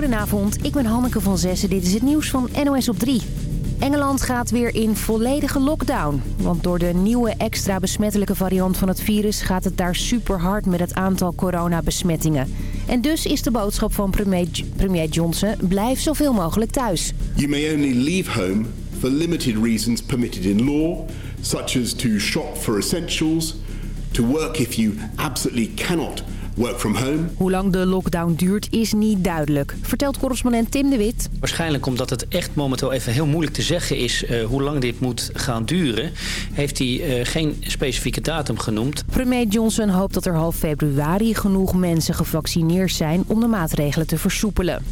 Goedenavond, ik ben Hanneke van Zessen. Dit is het nieuws van NOS op 3. Engeland gaat weer in volledige lockdown. Want door de nieuwe extra besmettelijke variant van het virus... gaat het daar super hard met het aantal coronabesmettingen. En dus is de boodschap van premier, premier Johnson... blijf zoveel mogelijk thuis. You may only leave home for limited reasons permitted in law... such as to shop for essentials, to work if you absolutely cannot work from home. Hoe lang de lockdown duurt is niet duidelijk, vertelt correspondent Tim de Wit. Waarschijnlijk omdat het echt momenteel even heel moeilijk te zeggen is uh, hoe lang dit moet gaan duren, heeft hij uh, geen specifieke datum genoemd. Premier Johnson hoopt dat er half februari genoeg mensen gevaccineerd zijn om de maatregelen te versoepelen.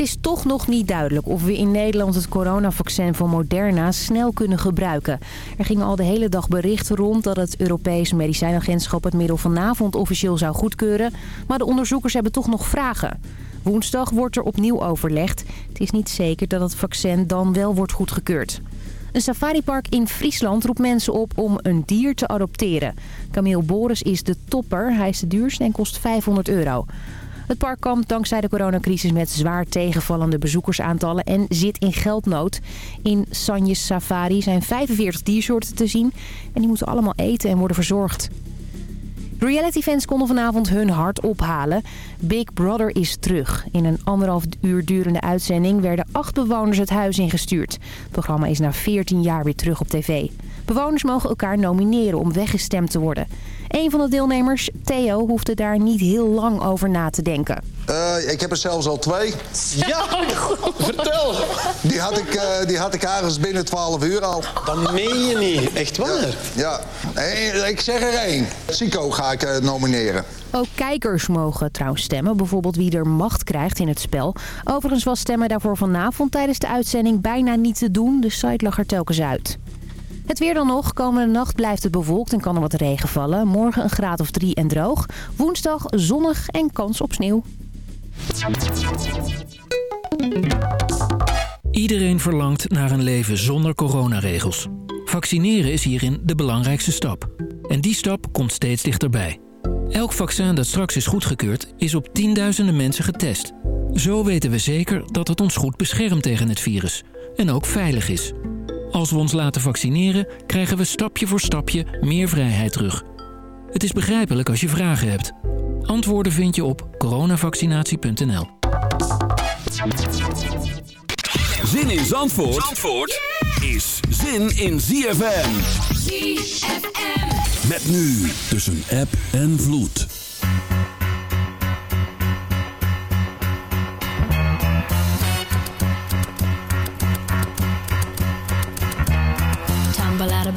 Het is toch nog niet duidelijk of we in Nederland het coronavaccin van Moderna snel kunnen gebruiken. Er gingen al de hele dag berichten rond dat het Europees Medicijnagentschap het middel vanavond officieel zou goedkeuren. Maar de onderzoekers hebben toch nog vragen. Woensdag wordt er opnieuw overlegd. Het is niet zeker dat het vaccin dan wel wordt goedgekeurd. Een safaripark in Friesland roept mensen op om een dier te adopteren. Camille Boris is de topper. Hij is de duurste en kost 500 euro. Het park kampt dankzij de coronacrisis met zwaar tegenvallende bezoekersaantallen en zit in geldnood. In Sanjes Safari zijn 45 diersoorten te zien en die moeten allemaal eten en worden verzorgd. Reality-fans konden vanavond hun hart ophalen. Big Brother is terug. In een anderhalf uur durende uitzending werden acht bewoners het huis ingestuurd. Het programma is na 14 jaar weer terug op tv. Bewoners mogen elkaar nomineren om weggestemd te worden. Een van de deelnemers, Theo, hoefde daar niet heel lang over na te denken. Uh, ik heb er zelfs al twee. Ja, vertel. Die had, ik, uh, die had ik ergens binnen 12 uur al. Dat meen je niet. Echt waar? Ja. ja. Ik zeg er één. Sico ga ik uh, nomineren. Ook kijkers mogen trouwens stemmen. Bijvoorbeeld wie er macht krijgt in het spel. Overigens was stemmen daarvoor vanavond tijdens de uitzending bijna niet te doen. De site lag er telkens uit. Het weer dan nog. Komende nacht blijft het bewolkt en kan er wat regen vallen. Morgen een graad of drie en droog. Woensdag zonnig en kans op sneeuw. Iedereen verlangt naar een leven zonder coronaregels. Vaccineren is hierin de belangrijkste stap. En die stap komt steeds dichterbij. Elk vaccin dat straks is goedgekeurd is op tienduizenden mensen getest. Zo weten we zeker dat het ons goed beschermt tegen het virus. En ook veilig is. Als we ons laten vaccineren, krijgen we stapje voor stapje meer vrijheid terug. Het is begrijpelijk als je vragen hebt. Antwoorden vind je op coronavaccinatie.nl. Zin in Zandvoort, Zandvoort is zin in ZFM. ZFM. Met nu tussen app en vloed.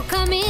people coming.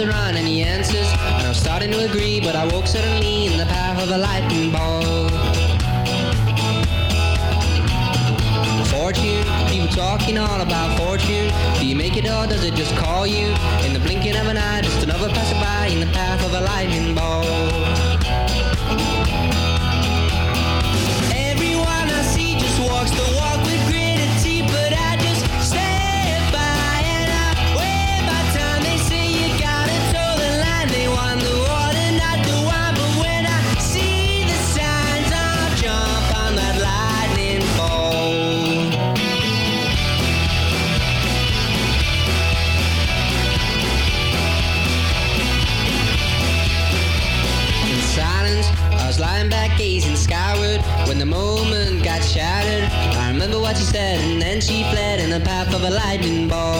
You there aren't any answers. And I was starting to agree, but I woke suddenly in the path of a lightning bolt. Fortune, people talking all about fortune. Do you make it or does it just call you? In the blinking of an eye, just another passerby in the path of a lightning bolt. She fled in the path of a lightning bolt.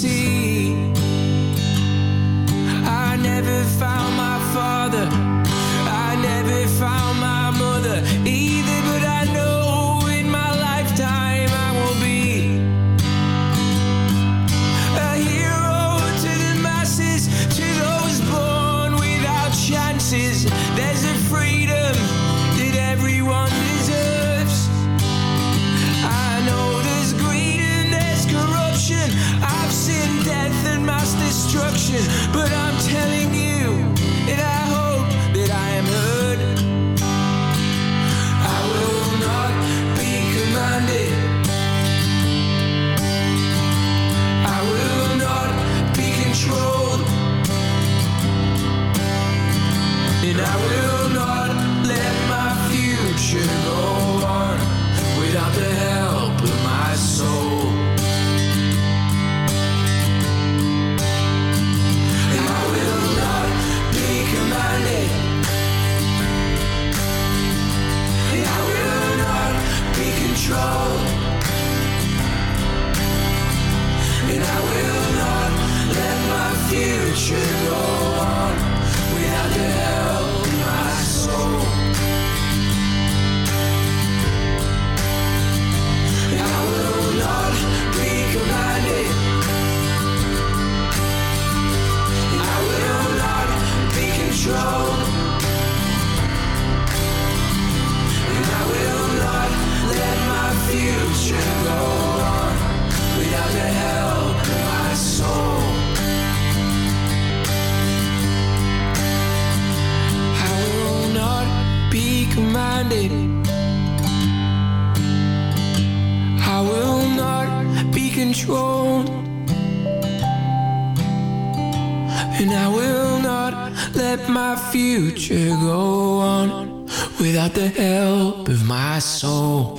see. help of my soul.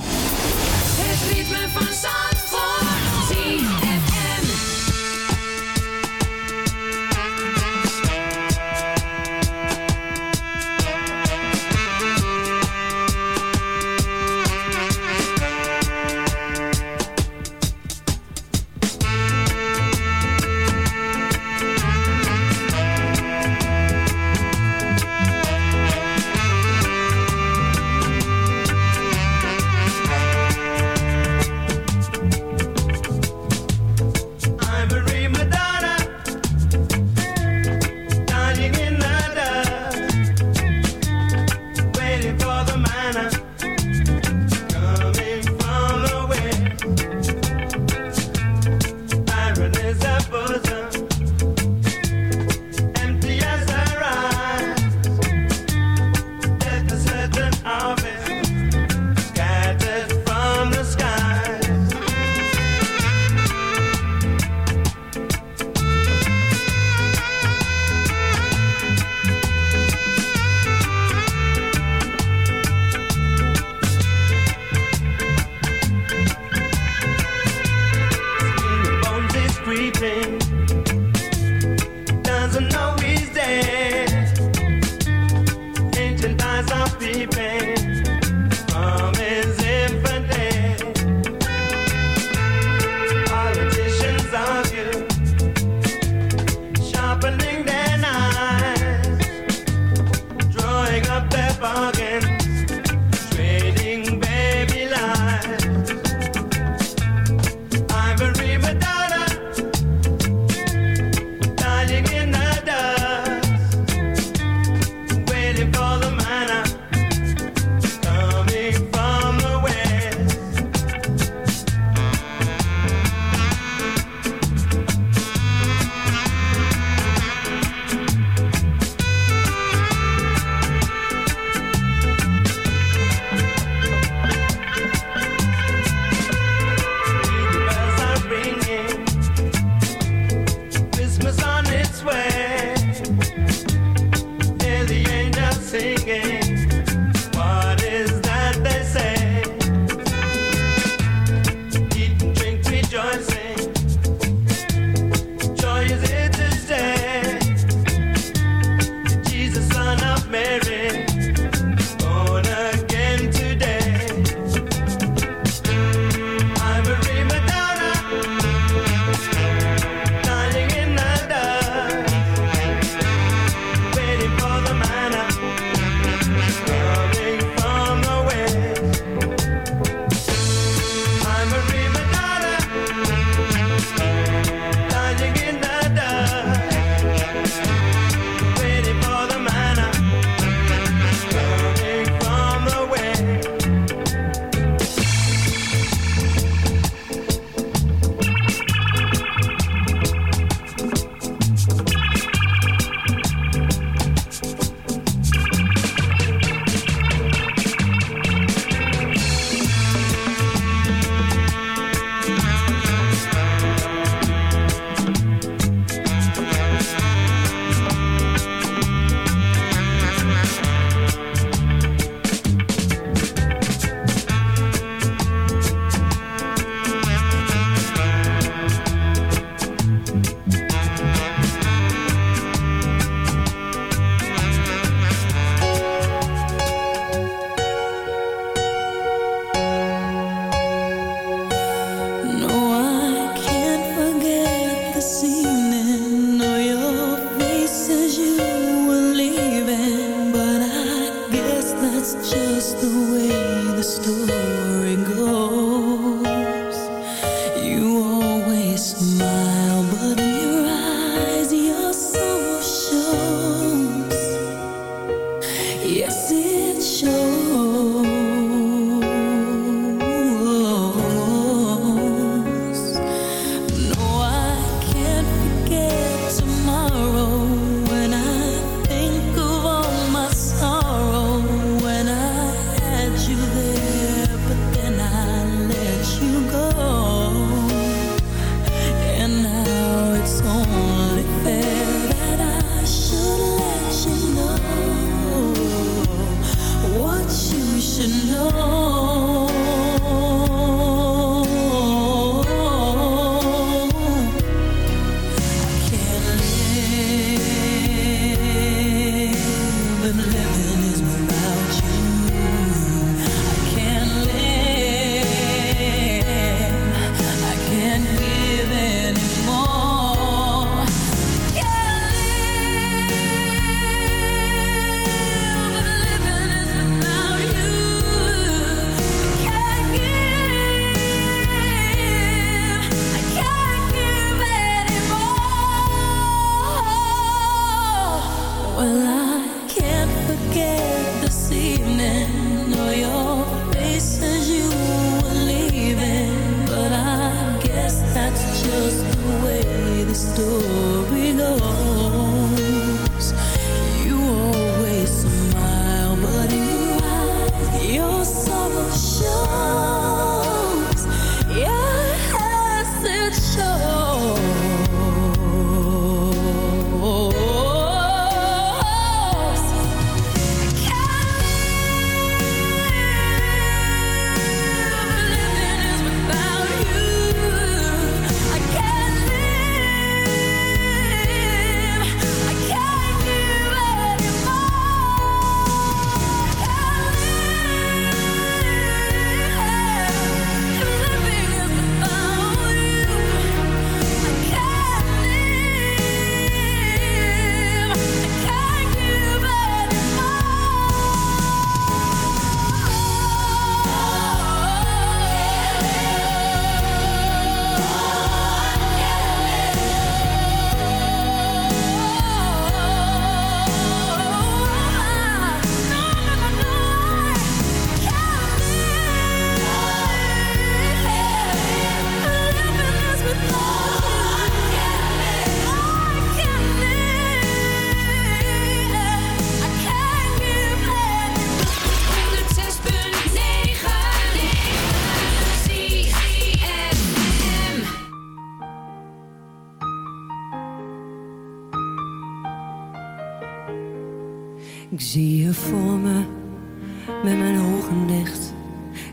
Story.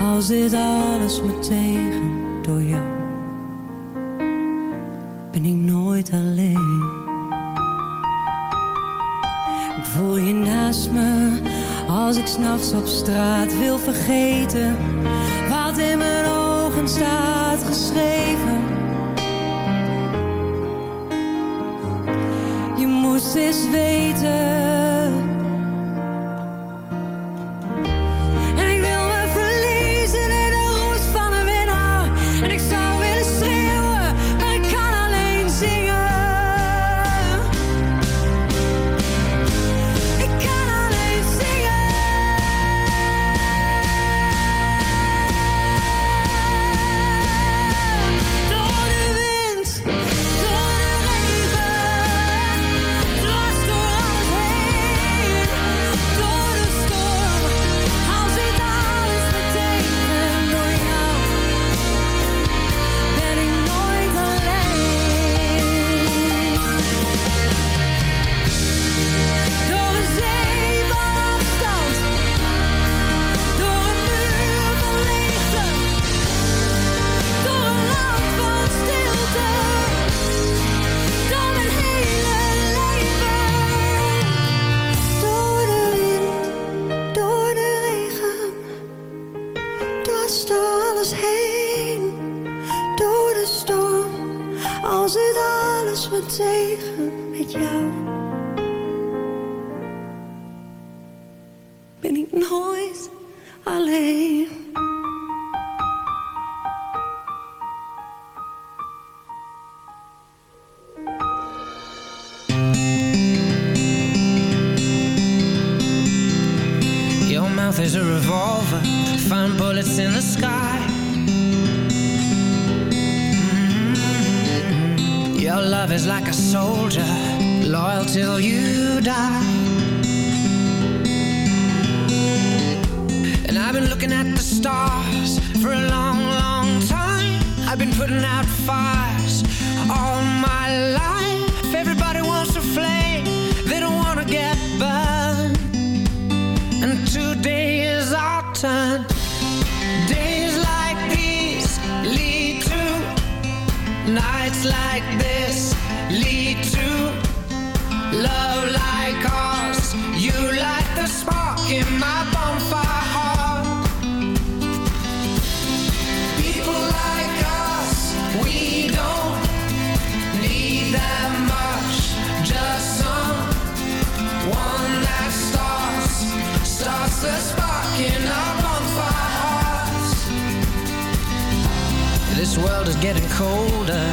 als dit alles me tegen door jou? Ben ik nooit alleen? Ik voel je naast me als ik s'nachts op straat wil vergeten wat in mijn ogen staat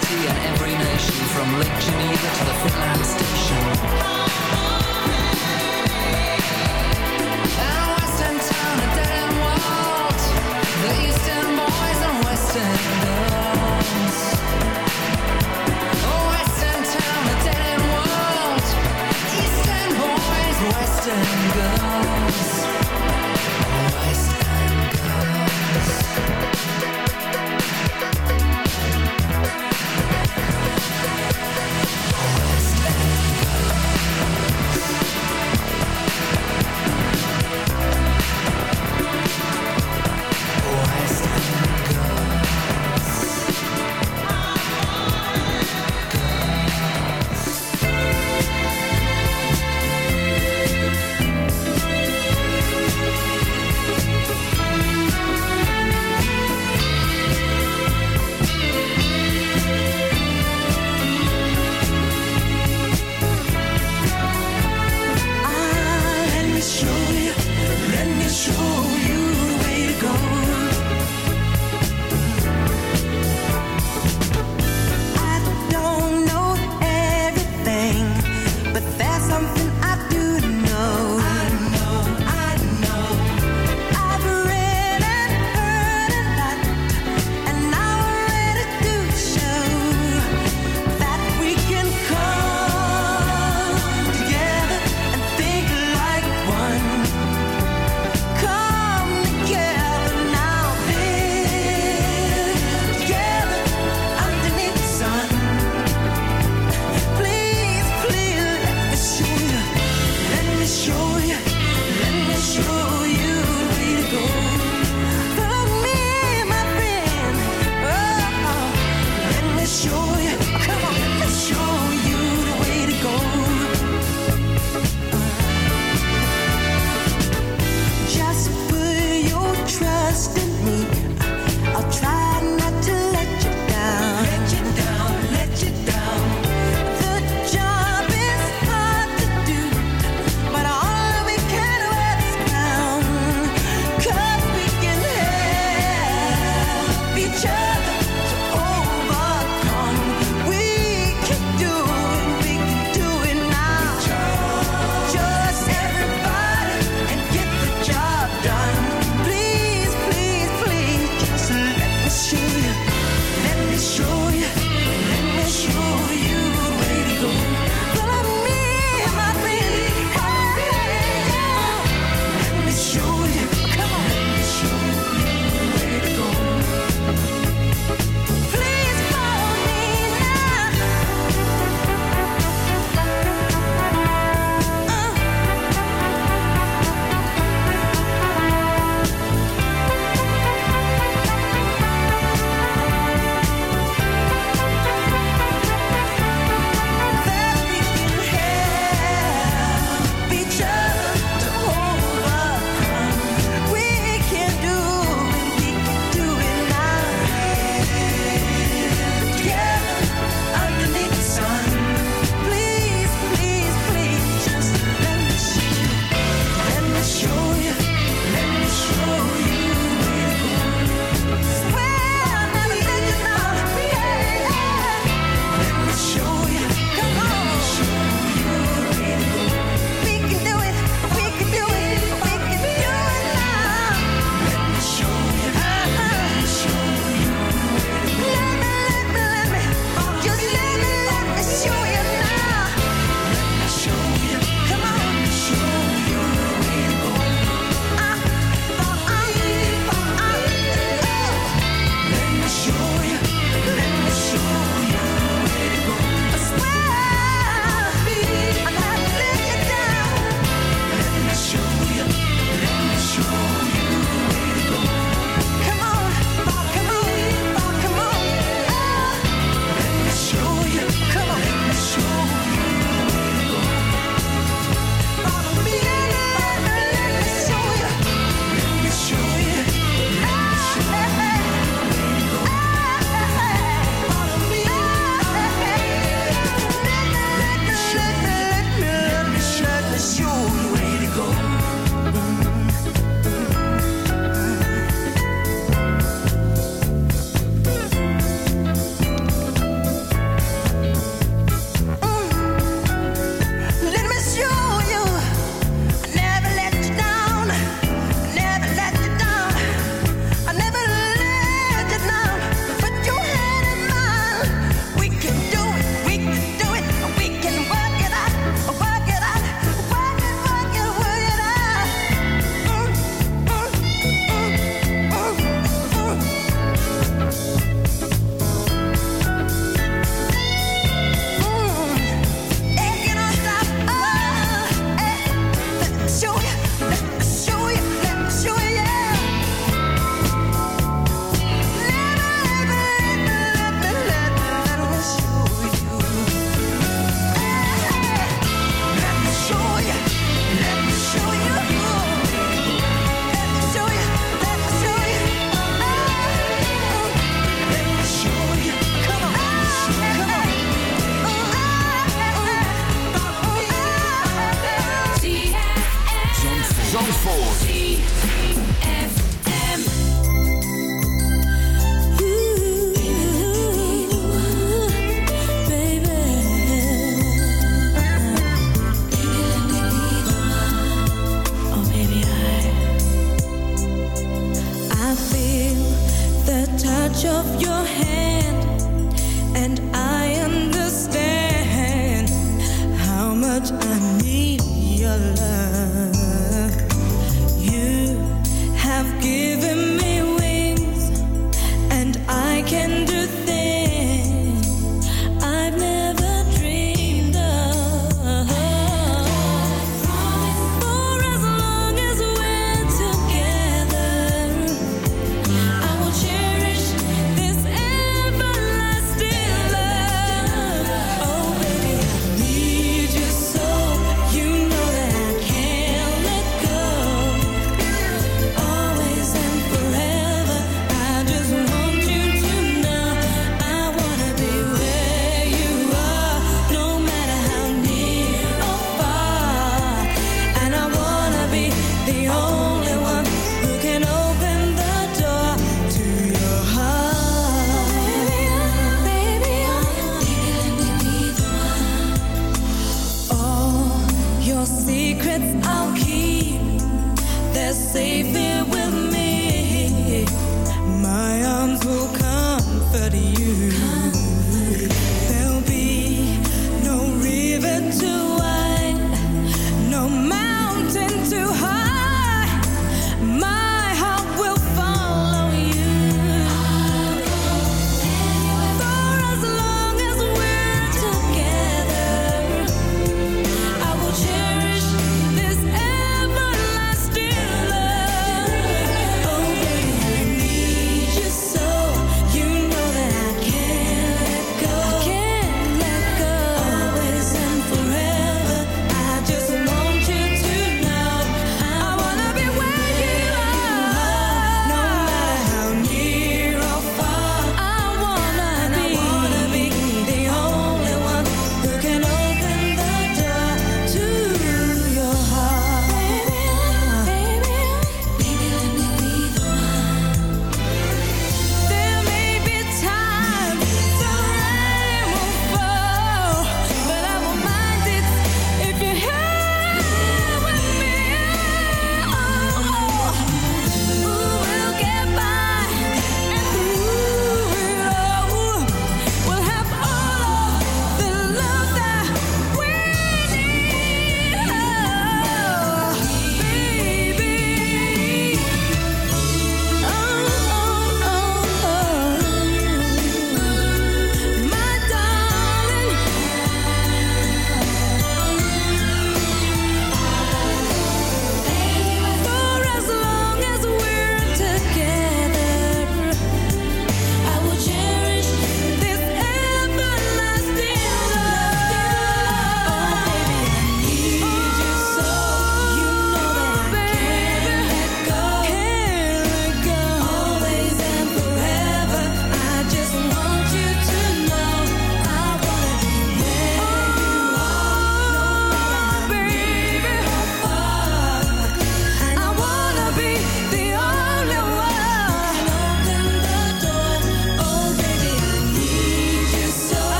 city and every nation From Lake Geneva to the Finland station.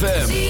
ZFM.